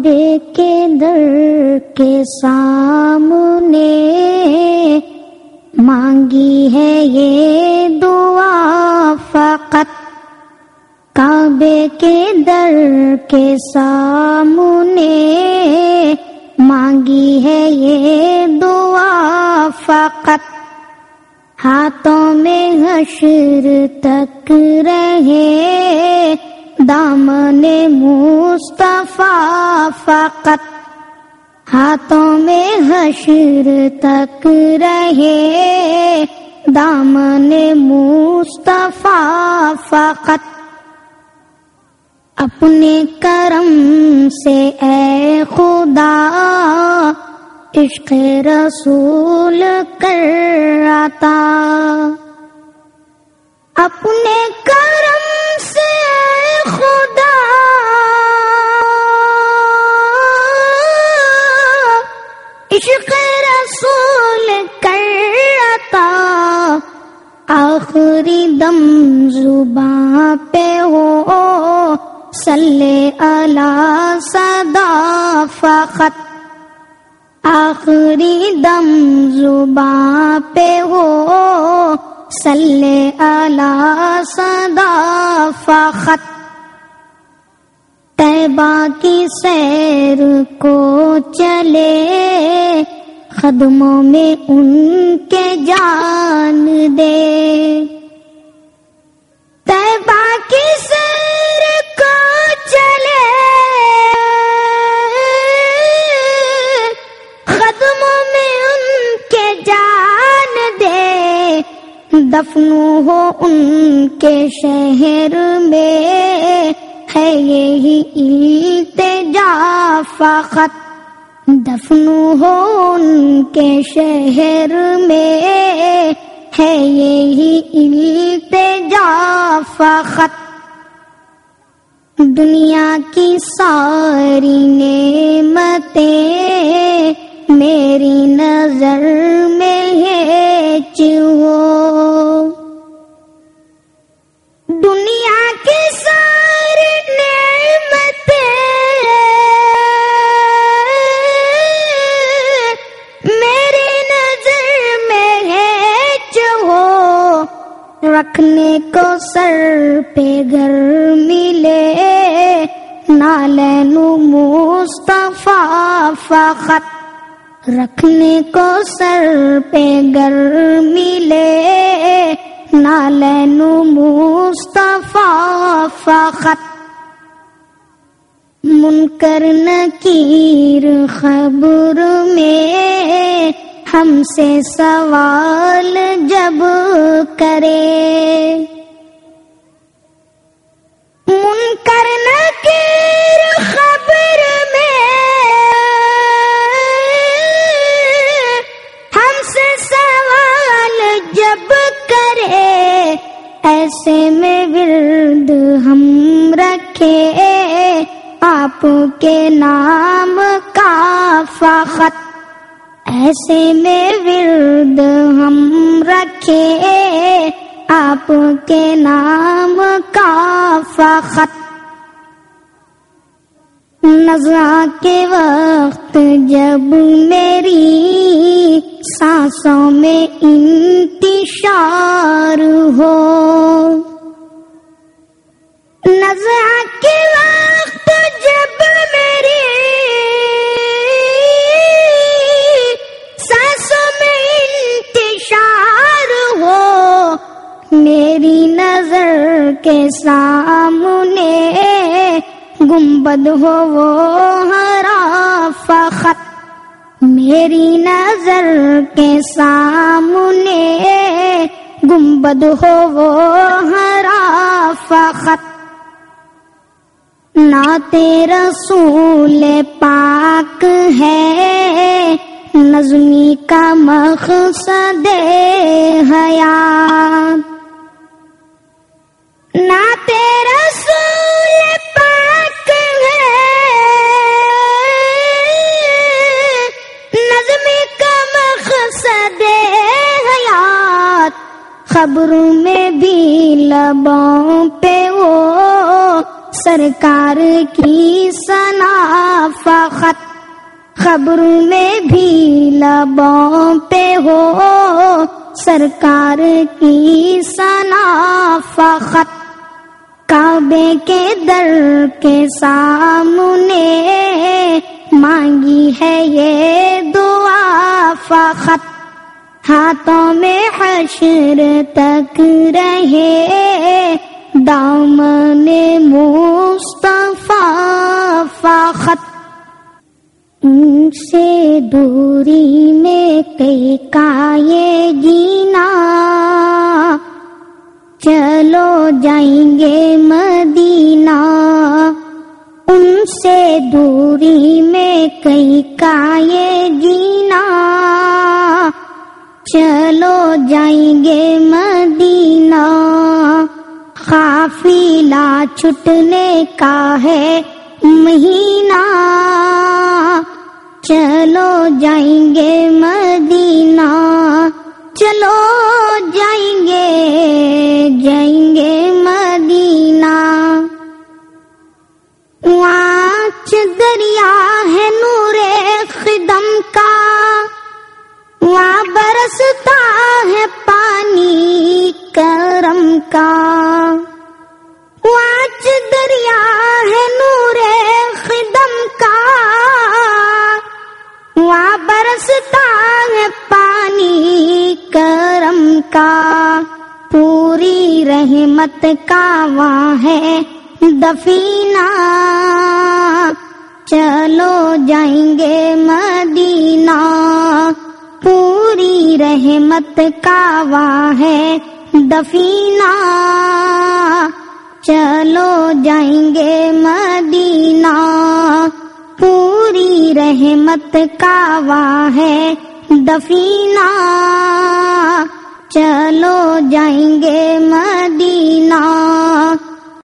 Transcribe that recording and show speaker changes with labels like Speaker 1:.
Speaker 1: کعبے کے در کے سامنے مانگی ہے یہ دعا فقط کعبے کے در کے سامنے مانگی ہے یہ دعا فقط ہاتھوں میں حشر تک رہے دامن مصطفیٰ فقط ہاتھوں میں حشر تک رہے۔ دامن مصطفیٰ فقط اپنے کرم سے اے خدا عشق رسول کر آتا۔ اپنے کرم دم زباں پہ ہو۔ صلی اللہ صدا فقط۔ آخری دم زباں پہ ہو۔ صلی اللہ صدا فقط۔ طیبہ کی سیر کو چلے۔ قدموں میں ان کے جان دے۔ دفن ہو ان کے شہر میں۔ ہے یہی التجا فقط دفن ہو ان کے شہر میں۔ ہے یہی التجا فقط دنیا کی ساری نعمتیں میری رکھنے کو سر پہ گھر ملے۔ نالین مصطفیٰ فقط رکھنے کو سر پہ گر ملے۔ نالین مصطفیٰ فقط منکر نکیر خبر میں ہم سے سوال جب کرے۔ ایسے میں ورد ہم رکھے آپ کے نام کا فقط ایسے میں ورد ہم رکھے آپ کے نام کا فقط نظر کے وقت جب میری سانسوں میں انتشار ہو۔ نظر کے وقت جب میری سانسوں میں انتشار ہو، میری نظر کے سامنے گنبد ہو، وہ ہرا فخت میری نظر کے سامنے گنبد ہو وہ ہرا فخت نعت رسول پاک ہے۔ نظمی کا مقصد حیات۔ نعت رسول سرکار کی سنا فخط خبروں میں بھی لبوں پہ ہو۔ سرکار کی سنا فخط کعبے کے در کے سامنے مانگی ہے یہ دعا فخط ہاتھوں میں حشر تک رہے۔ دامن مصطفیٰ فخط ان سے دوری میں کئی کا یہ جینا چلو جائیں گے مدینہ۔ ان سے دوری میں کئی کا یہ جینا چلو جائیں گے مدینہ۔ قافلہ چھٹنے کا ہے مہینہ۔ چلو جائیں گے مدینہ۔ چلو جائیں گے جائیں گے مدینہ۔ واچ دریا ہے نور خدم کا۔ وہاں برستا ہے پانی کرم کا۔ کا پوری رحمت کا وہاں ہے دفینہ۔ چلو جائیں گے مدینہ۔ پوری رحمت کا وہاں ہے دفینہ۔ چلو جائیں گے مدینہ۔ پوری رحمت کا وہاں ہے دفینہ۔ چلو جائیں گے مدینہ۔